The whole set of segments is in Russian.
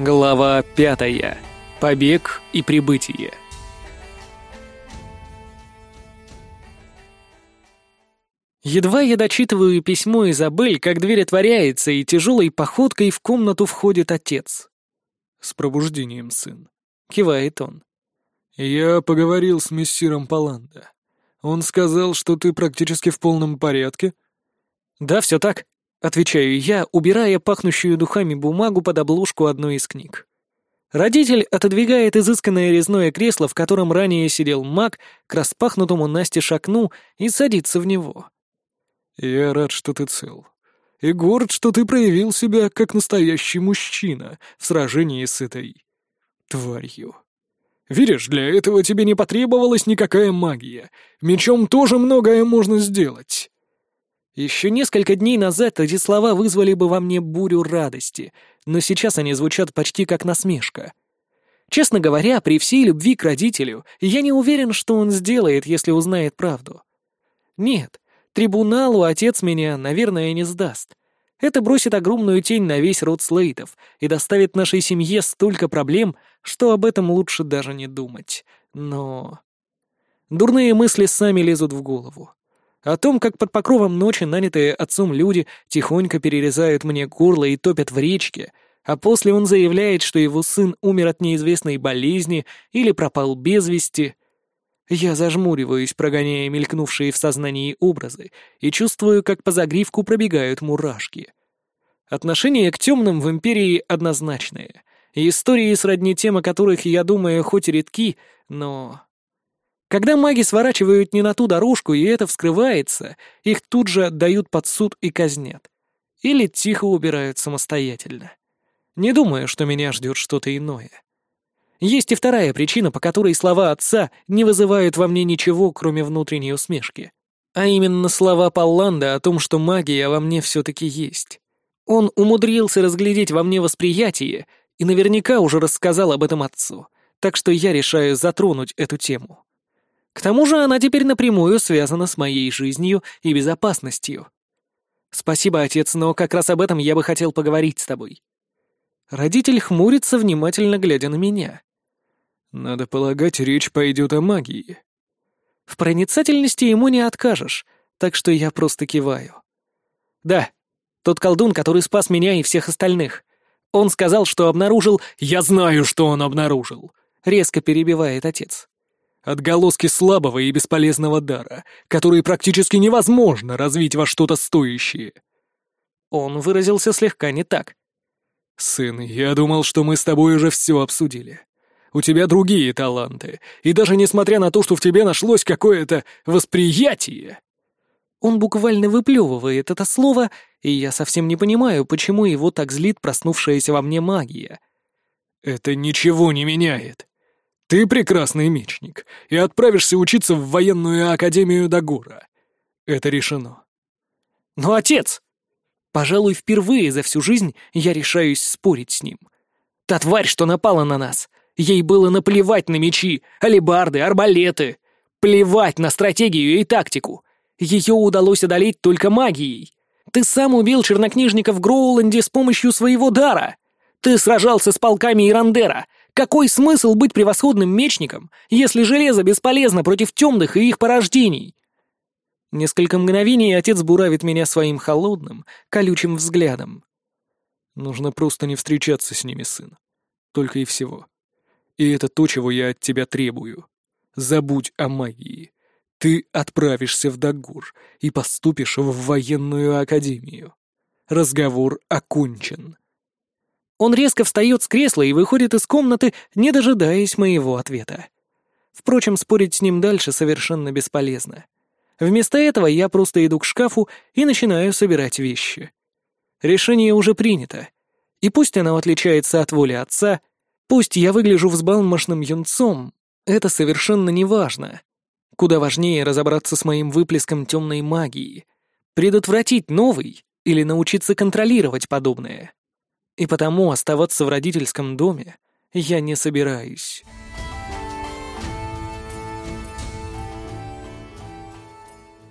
Глава пятая. Побег и прибытие. Едва я дочитываю письмо Изабель, как дверь отворяется, и тяжелой походкой в комнату входит отец. «С пробуждением, сын», — кивает он. «Я поговорил с мессиром Паланда. Он сказал, что ты практически в полном порядке?» «Да, все так», — отвечаю я, убирая пахнущую духами бумагу под обложку одной из книг. Родитель отодвигает изысканное резное кресло, в котором ранее сидел маг, к распахнутому Насте шакну и садится в него. «Я рад, что ты цел. И горд, что ты проявил себя как настоящий мужчина в сражении с этой... тварью. Видишь, для этого тебе не потребовалась никакая магия. Мечом тоже многое можно сделать». Еще несколько дней назад эти слова вызвали бы во мне бурю радости, но сейчас они звучат почти как насмешка. Честно говоря, при всей любви к родителю, я не уверен, что он сделает, если узнает правду. Нет, Трибуналу отец меня, наверное, не сдаст. Это бросит огромную тень на весь род Слейтов и доставит нашей семье столько проблем, что об этом лучше даже не думать. Но... Дурные мысли сами лезут в голову. О том, как под покровом ночи нанятые отцом люди тихонько перерезают мне горло и топят в речке, а после он заявляет, что его сын умер от неизвестной болезни или пропал без вести, я зажмуриваюсь, прогоняя мелькнувшие в сознании образы, и чувствую, как по загривку пробегают мурашки. Отношение к темным в Империи однозначное. Истории сродни тем, о которых я думаю, хоть и редки, но... Когда маги сворачивают не на ту дорожку, и это вскрывается, их тут же отдают под суд и казнят. Или тихо убирают самостоятельно. Не думаю, что меня ждет что-то иное. Есть и вторая причина, по которой слова отца не вызывают во мне ничего, кроме внутренней усмешки. А именно слова Палланда о том, что магия во мне все-таки есть. Он умудрился разглядеть во мне восприятие и наверняка уже рассказал об этом отцу, так что я решаю затронуть эту тему. К тому же она теперь напрямую связана с моей жизнью и безопасностью. Спасибо, отец, но как раз об этом я бы хотел поговорить с тобой. Родитель хмурится, внимательно глядя на меня. Надо полагать, речь пойдет о магии. В проницательности ему не откажешь, так что я просто киваю. Да, тот колдун, который спас меня и всех остальных. Он сказал, что обнаружил... Я знаю, что он обнаружил! Резко перебивает отец. Отголоски слабого и бесполезного дара, который практически невозможно развить во что-то стоящее. Он выразился слегка не так. «Сын, я думал, что мы с тобой уже все обсудили. У тебя другие таланты, и даже несмотря на то, что в тебе нашлось какое-то восприятие...» Он буквально выплевывает это слово, и я совсем не понимаю, почему его так злит проснувшаяся во мне магия. «Это ничего не меняет. Ты прекрасный мечник, и отправишься учиться в военную академию Дагура. Это решено». «Но отец!» Пожалуй, впервые за всю жизнь я решаюсь спорить с ним. Та тварь, что напала на нас, Ей было наплевать на мечи, алебарды, арбалеты. Плевать на стратегию и тактику. Ее удалось одолеть только магией. Ты сам убил чернокнижника в Гроуланде с помощью своего дара. Ты сражался с полками Ирандера. Какой смысл быть превосходным мечником, если железо бесполезно против темных и их порождений? Несколько мгновений отец буравит меня своим холодным, колючим взглядом. Нужно просто не встречаться с ними, сын. Только и всего. И это то, чего я от тебя требую. Забудь о магии. Ты отправишься в Дагур и поступишь в военную академию. Разговор окончен. Он резко встает с кресла и выходит из комнаты, не дожидаясь моего ответа. Впрочем, спорить с ним дальше совершенно бесполезно. Вместо этого я просто иду к шкафу и начинаю собирать вещи. Решение уже принято. И пусть оно отличается от воли отца, Пусть я выгляжу взбалмошным юнцом, это совершенно не важно. Куда важнее разобраться с моим выплеском темной магии, предотвратить новый или научиться контролировать подобное. И потому оставаться в родительском доме я не собираюсь.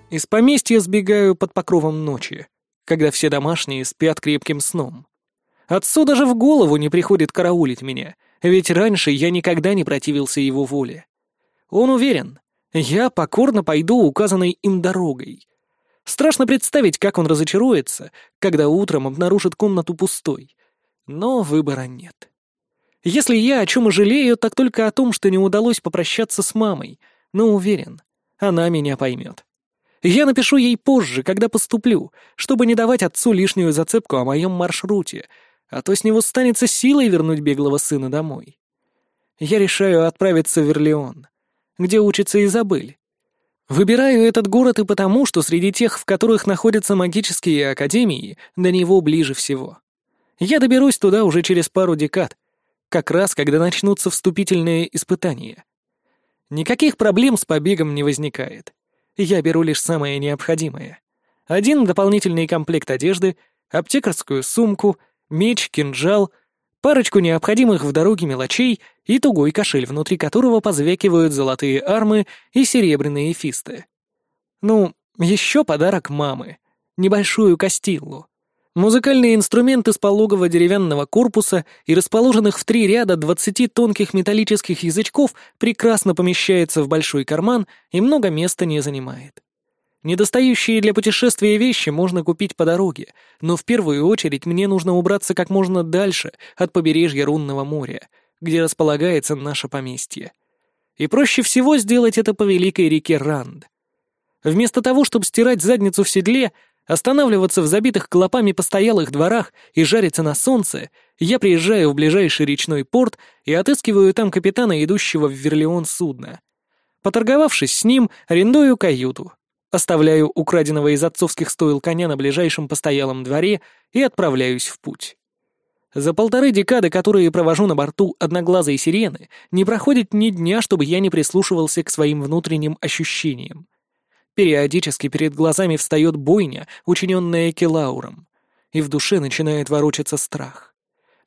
Из поместья сбегаю под покровом ночи, когда все домашние спят крепким сном. Отцу даже в голову не приходит караулить меня, ведь раньше я никогда не противился его воле. Он уверен, я покорно пойду указанной им дорогой. Страшно представить, как он разочаруется, когда утром обнаружит комнату пустой. Но выбора нет. Если я о чем и жалею, так только о том, что не удалось попрощаться с мамой, но уверен, она меня поймет. Я напишу ей позже, когда поступлю, чтобы не давать отцу лишнюю зацепку о моем маршруте, а то с него станется силой вернуть беглого сына домой. Я решаю отправиться в Верлеон, где учится Изабель. Выбираю этот город и потому, что среди тех, в которых находятся магические академии, до него ближе всего. Я доберусь туда уже через пару декад, как раз когда начнутся вступительные испытания. Никаких проблем с побегом не возникает. Я беру лишь самое необходимое. Один дополнительный комплект одежды, аптекарскую сумку, меч, кинжал, парочку необходимых в дороге мелочей и тугой кошель, внутри которого позвякивают золотые армы и серебряные фисты. Ну, еще подарок мамы. Небольшую костиллу. Музыкальные инструменты с пологого деревянного корпуса и расположенных в три ряда двадцати тонких металлических язычков прекрасно помещается в большой карман и много места не занимает. Недостающие для путешествия вещи можно купить по дороге, но в первую очередь мне нужно убраться как можно дальше от побережья Рунного моря, где располагается наше поместье. И проще всего сделать это по великой реке Ранд. Вместо того, чтобы стирать задницу в седле, останавливаться в забитых клопами постоялых дворах и жариться на солнце, я приезжаю в ближайший речной порт и отыскиваю там капитана, идущего в Верлеон судна. Поторговавшись с ним, арендую каюту, Оставляю украденного из отцовских стоил коня на ближайшем постоялом дворе и отправляюсь в путь. За полторы декады, которые провожу на борту одноглазой сирены, не проходит ни дня, чтобы я не прислушивался к своим внутренним ощущениям. Периодически перед глазами встает бойня, учиненная Келауром, и в душе начинает ворочаться страх.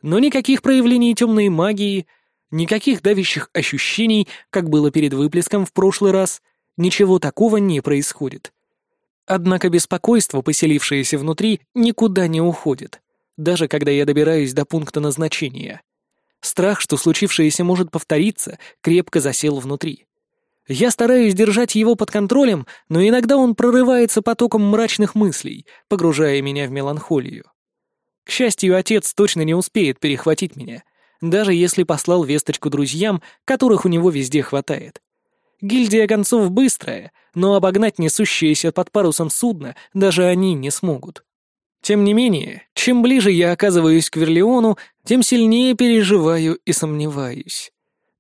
Но никаких проявлений темной магии, никаких давящих ощущений, как было перед выплеском в прошлый раз — Ничего такого не происходит. Однако беспокойство, поселившееся внутри, никуда не уходит, даже когда я добираюсь до пункта назначения. Страх, что случившееся может повториться, крепко засел внутри. Я стараюсь держать его под контролем, но иногда он прорывается потоком мрачных мыслей, погружая меня в меланхолию. К счастью, отец точно не успеет перехватить меня, даже если послал весточку друзьям, которых у него везде хватает. Гильдия гонцов быстрая, но обогнать несущееся под парусом судно даже они не смогут. Тем не менее, чем ближе я оказываюсь к Верлеону, тем сильнее переживаю и сомневаюсь.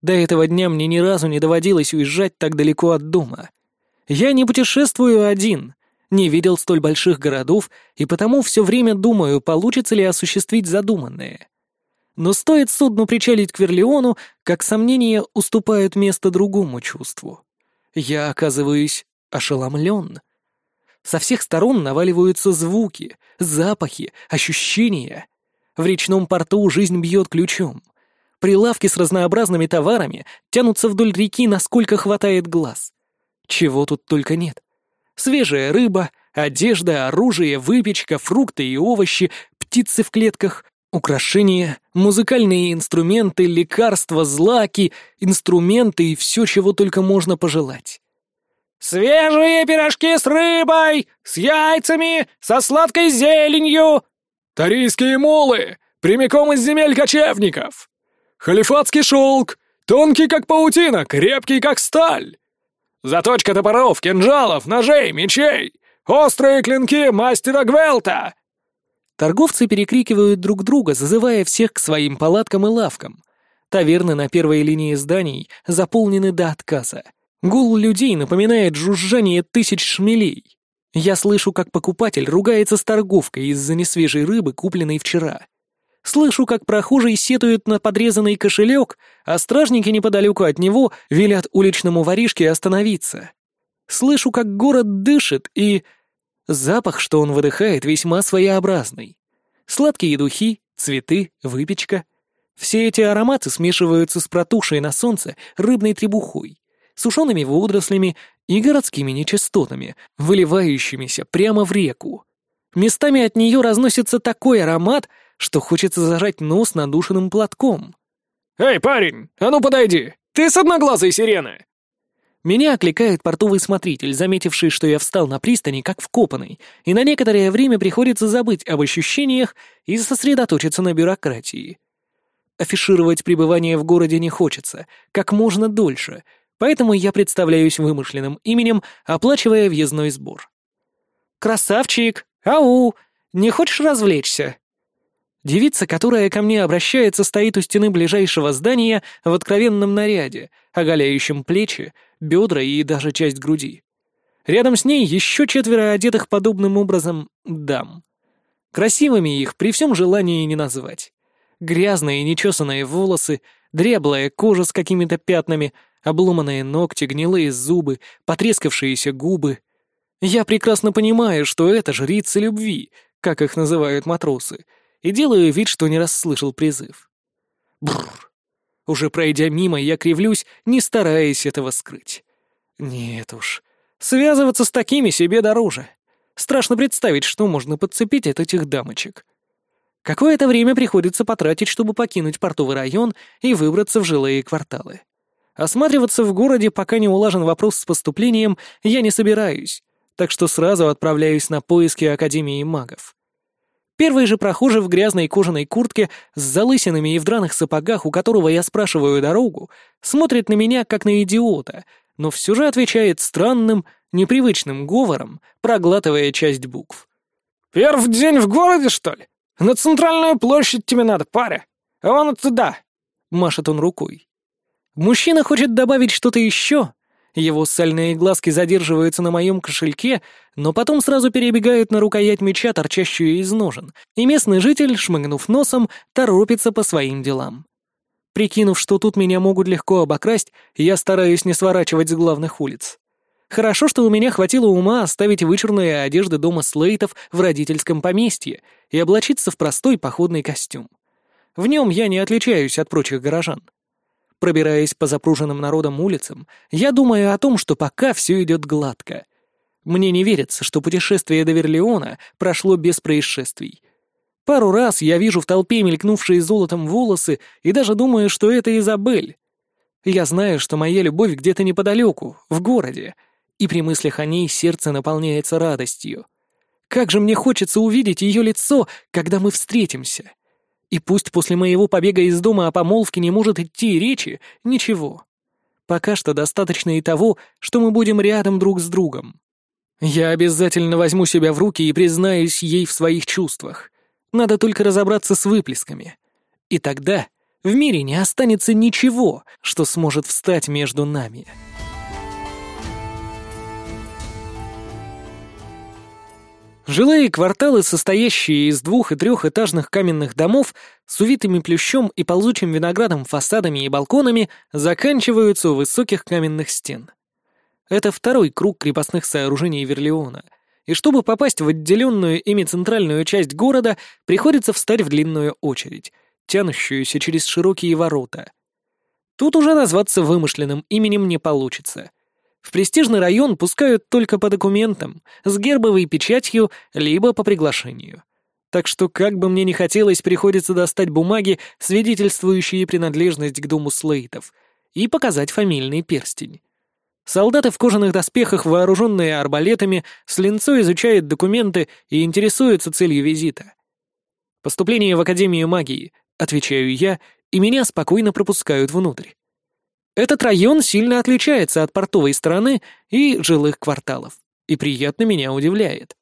До этого дня мне ни разу не доводилось уезжать так далеко от дома. Я не путешествую один, не видел столь больших городов, и потому все время думаю, получится ли осуществить задуманное. Но стоит судну причалить к Верлеону, как сомнения уступают место другому чувству. Я оказываюсь ошеломлен. Со всех сторон наваливаются звуки, запахи, ощущения. В речном порту жизнь бьет ключом. Прилавки с разнообразными товарами тянутся вдоль реки, насколько хватает глаз. Чего тут только нет. Свежая рыба, одежда, оружие, выпечка, фрукты и овощи, птицы в клетках, Украшения, музыкальные инструменты, лекарства, злаки, инструменты и все, чего только можно пожелать. «Свежие пирожки с рыбой, с яйцами, со сладкой зеленью!» «Тарийские молы, прямиком из земель кочевников!» «Халифатский шелк, тонкий как паутина, крепкий как сталь!» «Заточка топоров, кинжалов, ножей, мечей! Острые клинки мастера Гвелта!» Торговцы перекрикивают друг друга, зазывая всех к своим палаткам и лавкам. Таверны на первой линии зданий заполнены до отказа. Гул людей напоминает жужжание тысяч шмелей. Я слышу, как покупатель ругается с торговкой из-за несвежей рыбы, купленной вчера. Слышу, как прохожий сетует на подрезанный кошелек, а стражники неподалеку от него велят уличному воришке остановиться. Слышу, как город дышит и Запах, что он выдыхает, весьма своеобразный. Сладкие духи, цветы, выпечка. Все эти ароматы смешиваются с протухшей на солнце рыбной требухой, сушеными водорослями и городскими нечистотами, выливающимися прямо в реку. Местами от нее разносится такой аромат, что хочется зажать нос надушенным платком. «Эй, парень, а ну подойди! Ты с одноглазой сирены!» Меня окликает портовый смотритель, заметивший, что я встал на пристани как вкопанный, и на некоторое время приходится забыть об ощущениях и сосредоточиться на бюрократии. Афишировать пребывание в городе не хочется, как можно дольше, поэтому я представляюсь вымышленным именем, оплачивая въездной сбор. «Красавчик! Ау! Не хочешь развлечься?» Девица, которая ко мне обращается, стоит у стены ближайшего здания в откровенном наряде, оголяющем плечи, бедра и даже часть груди. Рядом с ней еще четверо одетых подобным образом дам. Красивыми их при всем желании не назвать. Грязные нечесанные волосы, дряблая кожа с какими-то пятнами, обломанные ногти, гнилые зубы, потрескавшиеся губы. Я прекрасно понимаю, что это жрицы любви, как их называют матросы — и делаю вид, что не расслышал призыв. Бррр. Уже пройдя мимо, я кривлюсь, не стараясь этого скрыть. Нет уж, связываться с такими себе дороже. Страшно представить, что можно подцепить от этих дамочек. Какое-то время приходится потратить, чтобы покинуть портовый район и выбраться в жилые кварталы. Осматриваться в городе, пока не улажен вопрос с поступлением, я не собираюсь, так что сразу отправляюсь на поиски Академии магов. Первый же прохожий в грязной кожаной куртке с залысинами и в драных сапогах, у которого я спрашиваю дорогу, смотрит на меня как на идиота, но все же отвечает странным, непривычным говором, проглатывая часть букв. «Перв день в городе, что ли? На центральную площадь тебе надо, паря. А вон туда!» — машет он рукой. Мужчина хочет добавить что-то еще, его сальные глазки задерживаются на моем кошельке, но потом сразу перебегают на рукоять меча, торчащую из ножен, и местный житель, шмыгнув носом, торопится по своим делам. Прикинув, что тут меня могут легко обокрасть, я стараюсь не сворачивать с главных улиц. Хорошо, что у меня хватило ума оставить вычурные одежды дома Слейтов в родительском поместье и облачиться в простой походный костюм. В нем я не отличаюсь от прочих горожан. Пробираясь по запруженным народом улицам, я думаю о том, что пока все идет гладко. Мне не верится, что путешествие до Верлеона прошло без происшествий. Пару раз я вижу в толпе мелькнувшие золотом волосы и даже думаю, что это Изабель. Я знаю, что моя любовь где-то неподалеку, в городе, и при мыслях о ней сердце наполняется радостью. Как же мне хочется увидеть ее лицо, когда мы встретимся. И пусть после моего побега из дома о помолвке не может идти речи, ничего. Пока что достаточно и того, что мы будем рядом друг с другом. Я обязательно возьму себя в руки и признаюсь ей в своих чувствах. Надо только разобраться с выплесками. И тогда в мире не останется ничего, что сможет встать между нами. Жилые кварталы, состоящие из двух- и трехэтажных каменных домов с увитыми плющом и ползучим виноградом фасадами и балконами, заканчиваются у высоких каменных стен. Это второй круг крепостных сооружений Верлеона, и чтобы попасть в отделенную ими центральную часть города, приходится встать в длинную очередь, тянущуюся через широкие ворота. Тут уже назваться вымышленным именем не получится — в престижный район пускают только по документам, с гербовой печатью, либо по приглашению. Так что, как бы мне ни хотелось, приходится достать бумаги, свидетельствующие принадлежность к дому Слейтов, и показать фамильный перстень. Солдаты в кожаных доспехах, вооруженные арбалетами, с линцой изучают документы и интересуются целью визита. «Поступление в Академию магии», — отвечаю я, и меня спокойно пропускают внутрь. Этот район сильно отличается от портовой стороны и жилых кварталов, и приятно меня удивляет.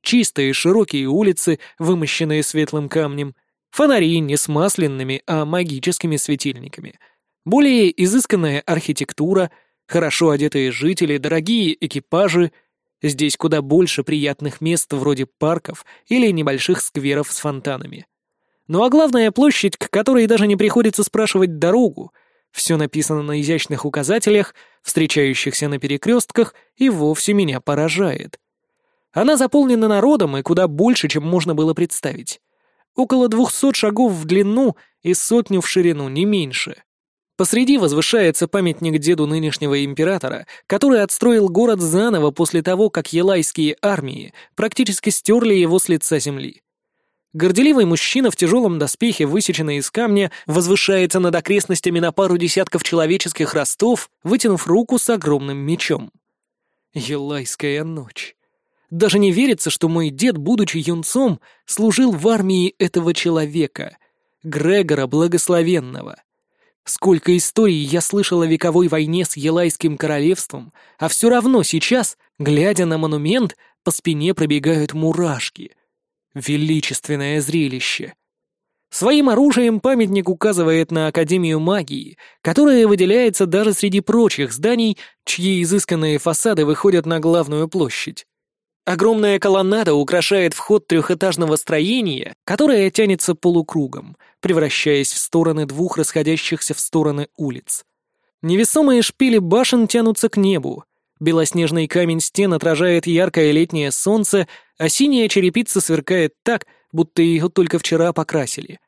Чистые широкие улицы, вымощенные светлым камнем, фонари не с а магическими светильниками, более изысканная архитектура, хорошо одетые жители, дорогие экипажи. Здесь куда больше приятных мест вроде парков или небольших скверов с фонтанами. Ну а главная площадь, к которой даже не приходится спрашивать дорогу — все написано на изящных указателях, встречающихся на перекрестках, и вовсе меня поражает. Она заполнена народом и куда больше, чем можно было представить. Около двухсот шагов в длину и сотню в ширину, не меньше. Посреди возвышается памятник деду нынешнего императора, который отстроил город заново после того, как елайские армии практически стерли его с лица земли. Горделивый мужчина в тяжелом доспехе, высеченный из камня, возвышается над окрестностями на пару десятков человеческих ростов, вытянув руку с огромным мечом. Елайская ночь. Даже не верится, что мой дед, будучи юнцом, служил в армии этого человека, Грегора Благословенного. Сколько историй я слышал о вековой войне с Елайским королевством, а все равно сейчас, глядя на монумент, по спине пробегают мурашки. Величественное зрелище. Своим оружием памятник указывает на Академию магии, которая выделяется даже среди прочих зданий, чьи изысканные фасады выходят на главную площадь. Огромная колоннада украшает вход трехэтажного строения, которое тянется полукругом, превращаясь в стороны двух расходящихся в стороны улиц. Невесомые шпили башен тянутся к небу, белоснежный камень стен отражает яркое летнее солнце, а синяя черепица сверкает так, будто ее только вчера покрасили.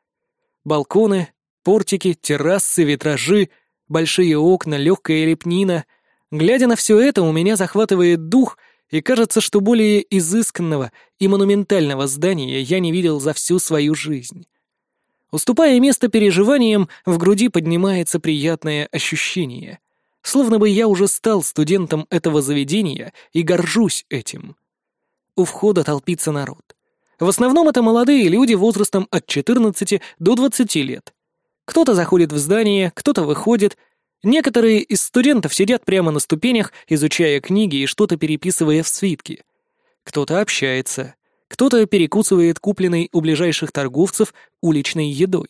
Балконы, портики, террасы, витражи, большие окна, легкая лепнина. Глядя на все это, у меня захватывает дух — и кажется, что более изысканного и монументального здания я не видел за всю свою жизнь. Уступая место переживаниям, в груди поднимается приятное ощущение, словно бы я уже стал студентом этого заведения и горжусь этим. У входа толпится народ. В основном это молодые люди возрастом от 14 до 20 лет. Кто-то заходит в здание, кто-то выходит — Некоторые из студентов сидят прямо на ступенях, изучая книги и что-то переписывая в свитки. Кто-то общается, кто-то перекусывает купленной у ближайших торговцев уличной едой.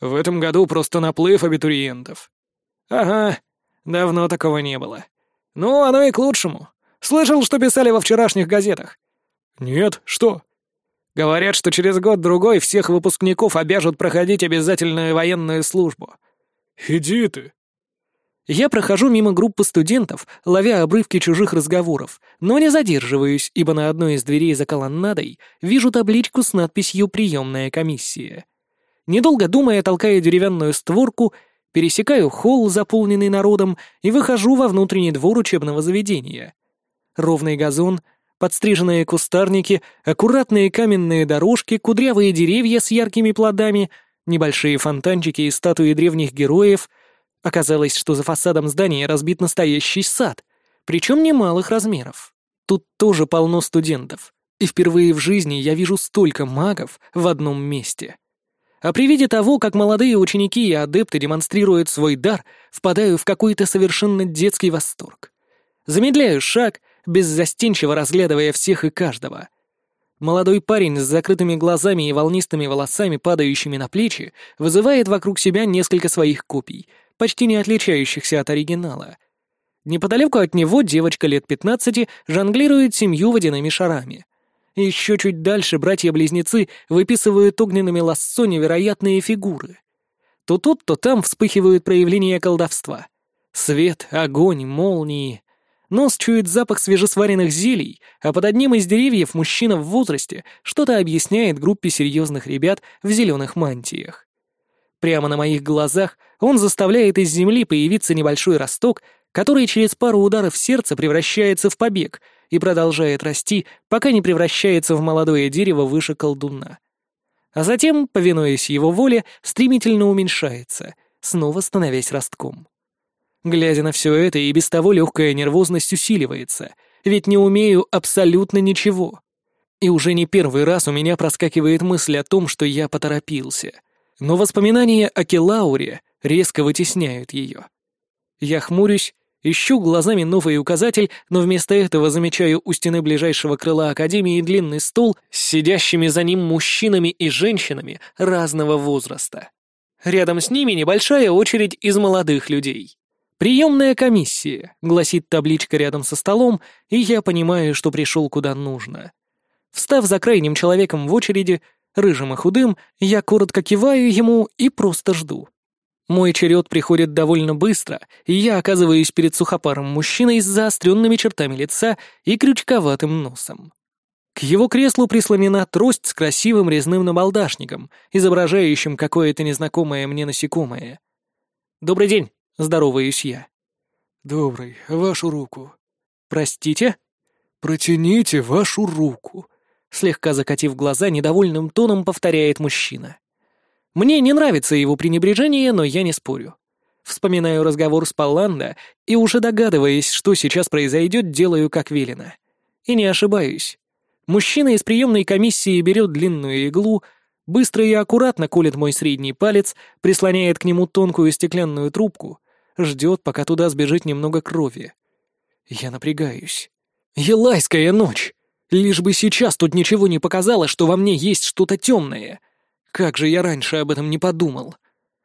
В этом году просто наплыв абитуриентов. Ага, давно такого не было. Ну, оно и к лучшему. Слышал, что писали во вчерашних газетах? Нет, что? Говорят, что через год-другой всех выпускников обяжут проходить обязательную военную службу. Иди ты. Я прохожу мимо группы студентов, ловя обрывки чужих разговоров, но не задерживаюсь, ибо на одной из дверей за колоннадой вижу табличку с надписью «Приемная комиссия». Недолго думая, толкаю деревянную створку, пересекаю холл, заполненный народом, и выхожу во внутренний двор учебного заведения. Ровный газон, подстриженные кустарники, аккуратные каменные дорожки, кудрявые деревья с яркими плодами, небольшие фонтанчики и статуи древних героев — Оказалось, что за фасадом здания разбит настоящий сад, причем немалых размеров. Тут тоже полно студентов, и впервые в жизни я вижу столько магов в одном месте. А при виде того, как молодые ученики и адепты демонстрируют свой дар, впадаю в какой-то совершенно детский восторг. Замедляю шаг, беззастенчиво разглядывая всех и каждого. Молодой парень с закрытыми глазами и волнистыми волосами, падающими на плечи, вызывает вокруг себя несколько своих копий — почти не отличающихся от оригинала. Неподалеку от него девочка лет 15 жонглирует семью водяными шарами. Еще чуть дальше братья-близнецы выписывают огненными лассо невероятные фигуры. То тут, то там вспыхивают проявления колдовства. Свет, огонь, молнии. Нос чует запах свежесваренных зелий, а под одним из деревьев мужчина в возрасте что-то объясняет группе серьезных ребят в зеленых мантиях. Прямо на моих глазах он заставляет из земли появиться небольшой росток, который через пару ударов сердца превращается в побег и продолжает расти, пока не превращается в молодое дерево выше колдуна. А затем, повинуясь его воле, стремительно уменьшается, снова становясь ростком. Глядя на все это, и без того легкая нервозность усиливается, ведь не умею абсолютно ничего. И уже не первый раз у меня проскакивает мысль о том, что я поторопился — но воспоминания о Келауре резко вытесняют ее. Я хмурюсь, ищу глазами новый указатель, но вместо этого замечаю у стены ближайшего крыла Академии длинный стол с сидящими за ним мужчинами и женщинами разного возраста. Рядом с ними небольшая очередь из молодых людей. «Приемная комиссия», — гласит табличка рядом со столом, и я понимаю, что пришел куда нужно. Встав за крайним человеком в очереди, рыжим и худым, я коротко киваю ему и просто жду. Мой черед приходит довольно быстро, и я оказываюсь перед сухопарым мужчиной с заостренными чертами лица и крючковатым носом. К его креслу прислонена трость с красивым резным набалдашником, изображающим какое-то незнакомое мне насекомое. «Добрый день», — здороваюсь я. «Добрый, вашу руку». «Простите?» «Протяните вашу руку», Слегка закатив глаза, недовольным тоном повторяет мужчина. Мне не нравится его пренебрежение, но я не спорю. Вспоминаю разговор с Палланда и уже догадываясь, что сейчас произойдет, делаю как велено. И не ошибаюсь. Мужчина из приемной комиссии берет длинную иглу, быстро и аккуратно колет мой средний палец, прислоняет к нему тонкую стеклянную трубку, ждет, пока туда сбежит немного крови. Я напрягаюсь. Елайская ночь! Лишь бы сейчас тут ничего не показало, что во мне есть что-то темное. Как же я раньше об этом не подумал.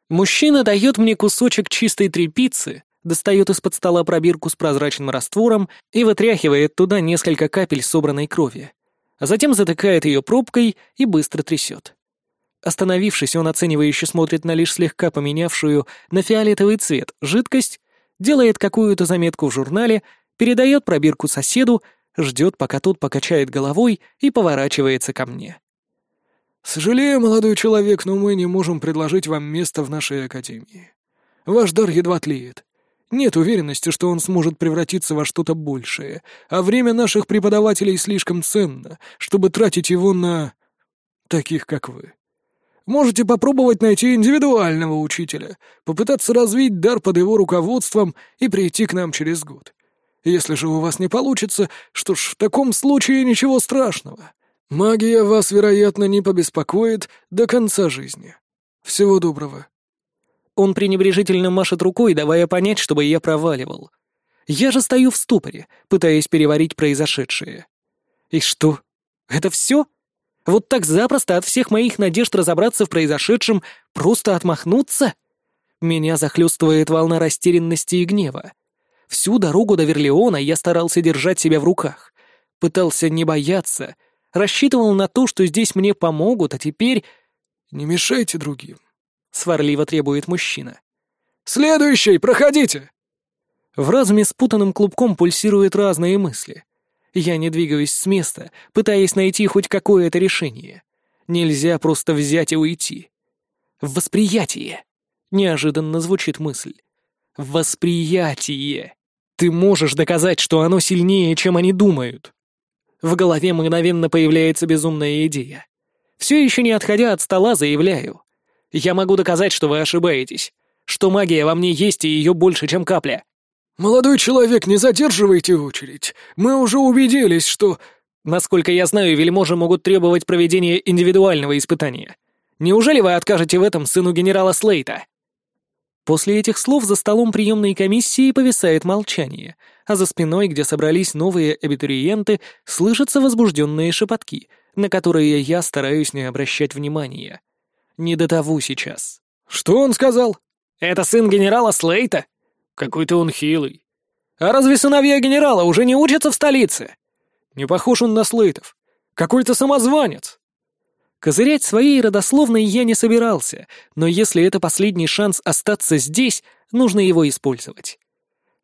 Мужчина дает мне кусочек чистой тряпицы, достает из-под стола пробирку с прозрачным раствором и вытряхивает туда несколько капель собранной крови а затем затыкает ее пробкой и быстро трясет. Остановившись, он оценивающе смотрит на лишь слегка поменявшую на фиолетовый цвет жидкость, делает какую-то заметку в журнале, передает пробирку соседу, ждет, пока тот покачает головой и поворачивается ко мне. «Сожалею, молодой человек, но мы не можем предложить вам место в нашей академии. Ваш дар едва тлеет. Нет уверенности, что он сможет превратиться во что-то большее, а время наших преподавателей слишком ценно, чтобы тратить его на... таких, как вы. Можете попробовать найти индивидуального учителя, попытаться развить дар под его руководством и прийти к нам через год. Если же у вас не получится, что ж, в таком случае ничего страшного. Магия вас, вероятно, не побеспокоит до конца жизни. Всего доброго. Он пренебрежительно машет рукой, давая понять, чтобы я проваливал. Я же стою в ступоре, пытаясь переварить произошедшее. И что? Это все? Вот так запросто от всех моих надежд разобраться в произошедшем просто отмахнуться? Меня захлестывает волна растерянности и гнева. Всю дорогу до Верлеона я старался держать себя в руках. Пытался не бояться, рассчитывал на то, что здесь мне помогут, а теперь... «Не мешайте другим», — сварливо требует мужчина. «Следующий, проходите!» В разуме спутанным клубком пульсируют разные мысли. Я не двигаюсь с места, пытаясь найти хоть какое-то решение. Нельзя просто взять и уйти. «Восприятие!» — неожиданно звучит мысль. «Восприятие! Ты можешь доказать, что оно сильнее, чем они думают!» В голове мгновенно появляется безумная идея. Все еще не отходя от стола, заявляю. Я могу доказать, что вы ошибаетесь. Что магия во мне есть, и ее больше, чем капля». «Молодой человек, не задерживайте очередь. Мы уже убедились, что...» «Насколько я знаю, вельможи могут требовать проведения индивидуального испытания. Неужели вы откажете в этом сыну генерала Слейта?» После этих слов за столом приемной комиссии повисает молчание, а за спиной, где собрались новые абитуриенты, слышатся возбужденные шепотки, на которые я стараюсь не обращать внимания. Не до того сейчас. «Что он сказал?» «Это сын генерала Слейта?» «Какой-то он хилый». «А разве сыновья генерала уже не учатся в столице?» «Не похож он на Слейтов. Какой-то самозванец». Козырять своей родословной я не собирался, но если это последний шанс остаться здесь, нужно его использовать.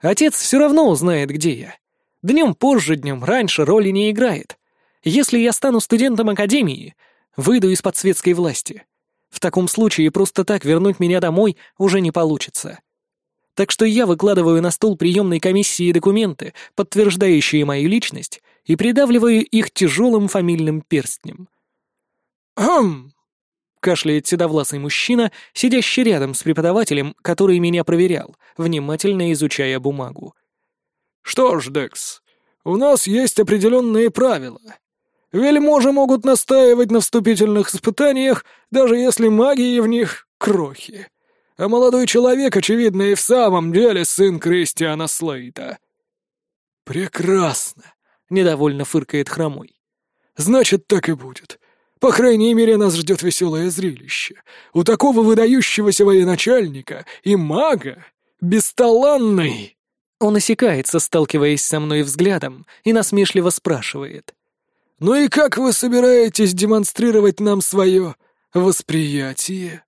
Отец все равно узнает, где я. Днем позже, днем раньше роли не играет. Если я стану студентом академии, выйду из-под светской власти. В таком случае просто так вернуть меня домой уже не получится. Так что я выкладываю на стол приемной комиссии документы, подтверждающие мою личность, и придавливаю их тяжелым фамильным перстнем. «Хм!» — кашляет седовласый мужчина, сидящий рядом с преподавателем, который меня проверял, внимательно изучая бумагу. «Что ж, Декс, у нас есть определенные правила. Вельможи могут настаивать на вступительных испытаниях, даже если магии в них крохи. А молодой человек, очевидно, и в самом деле сын Кристиана Слейта. «Прекрасно!» — недовольно фыркает хромой. «Значит, так и будет. По крайней мере, нас ждет веселое зрелище. У такого выдающегося военачальника и мага, бесталанный...» Он осекается, сталкиваясь со мной взглядом, и насмешливо спрашивает. Ну и как вы собираетесь демонстрировать нам свое восприятие?»